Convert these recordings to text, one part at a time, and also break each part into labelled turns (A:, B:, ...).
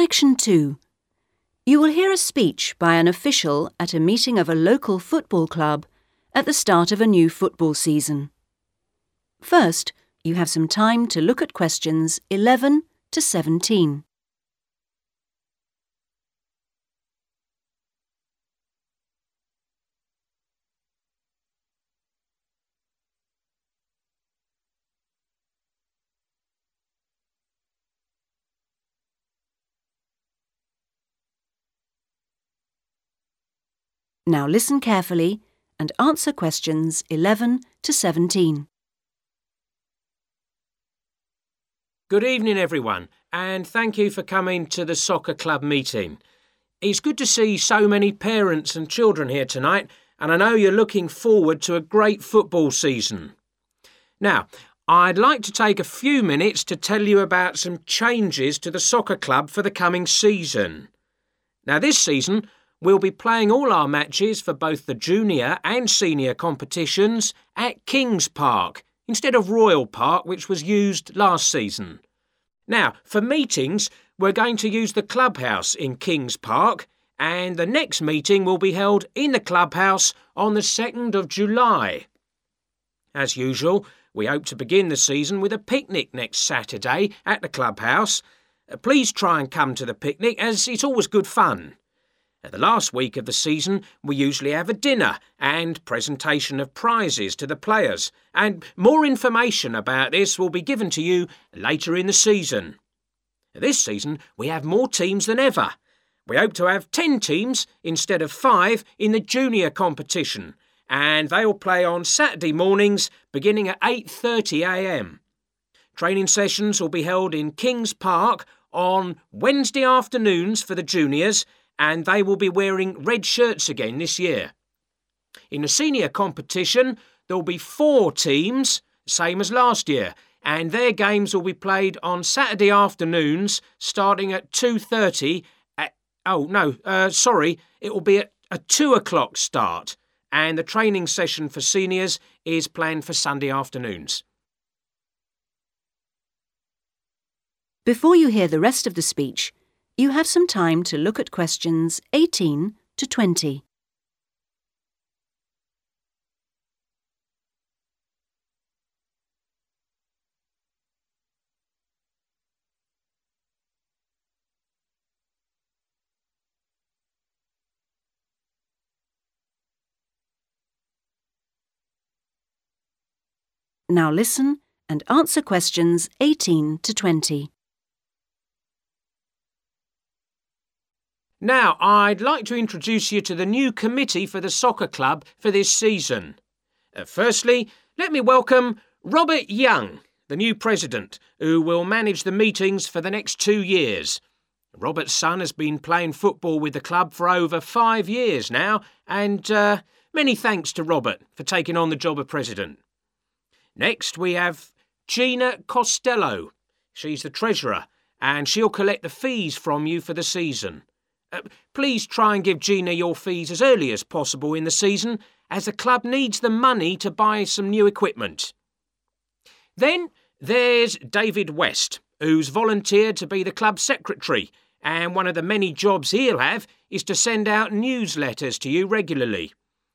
A: Section 2. You will hear a speech by an official at a meeting of a local football club at the start of a new football season. First, you have some time to look at questions 11 to 17. Now listen carefully and answer questions 11 to 17.
B: Good evening, everyone, and thank you for coming to the soccer club meeting. It's good to see so many parents and children here tonight, and I know you're looking forward to a great football season. Now, I'd like to take a few minutes to tell you about some changes to the soccer club for the coming season. Now, this season, We'll be playing all our matches for both the junior and senior competitions at Kings Park instead of Royal Park, which was used last season. Now, for meetings, we're going to use the clubhouse in Kings Park, and the next meeting will be held in the clubhouse on the 2nd of July. As usual, we hope to begin the season with a picnic next Saturday at the clubhouse. Please try and come to the picnic as it's always good fun. At the last week of the season, we usually have a dinner and presentation of prizes to the players, and more information about this will be given to you later in the season. This season, we have more teams than ever. We hope to have 10 teams instead of 5 in the junior competition, and they'll play on Saturday mornings beginning at 8:30 a.m. Training sessions will be held in Kings Park on Wednesday afternoons for the juniors and they will be wearing red shirts again this year. In the senior competition, there'll be four teams, same as last year, and their games will be played on Saturday afternoons, starting at two thirty. At oh no, uh, sorry, it will be at a two o'clock start, and the training session for seniors is planned for Sunday afternoons.
A: Before you hear the rest of the speech, you have some time to look at questions 18 to 20. Now listen and answer questions 18 to 20.
B: Now, I'd like to introduce you to the new committee for the soccer club for this season. Uh, firstly, let me welcome Robert Young, the new president, who will manage the meetings for the next two years. Robert's son has been playing football with the club for over five years now, and uh, many thanks to Robert for taking on the job of president. Next, we have Gina Costello. She's the treasurer, and she'll collect the fees from you for the season. Uh, please try and give Gina your fees as early as possible in the season, as the club needs the money to buy some new equipment. Then there's David West, who's volunteered to be the club secretary, and one of the many jobs he'll have is to send out newsletters to you regularly.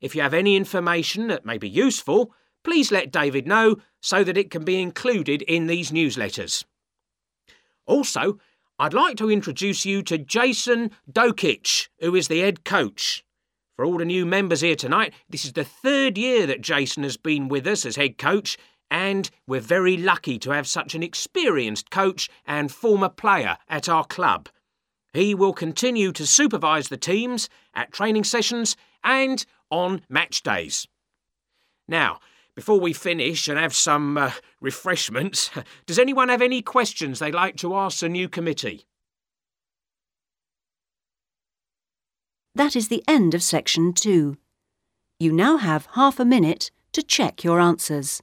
B: If you have any information that may be useful, please let David know so that it can be included in these newsletters. Also, I'd like to introduce you to Jason Dokic, who is the head coach. For all the new members here tonight, this is the third year that Jason has been with us as head coach, and we're very lucky to have such an experienced coach and former player at our club. He will continue to supervise the teams at training sessions and on match days. Now, before we finish and have some uh, refreshments, does anyone have any questions they'd like to ask the new committee?
A: That is the end of section two. You now have half a minute to check your answers.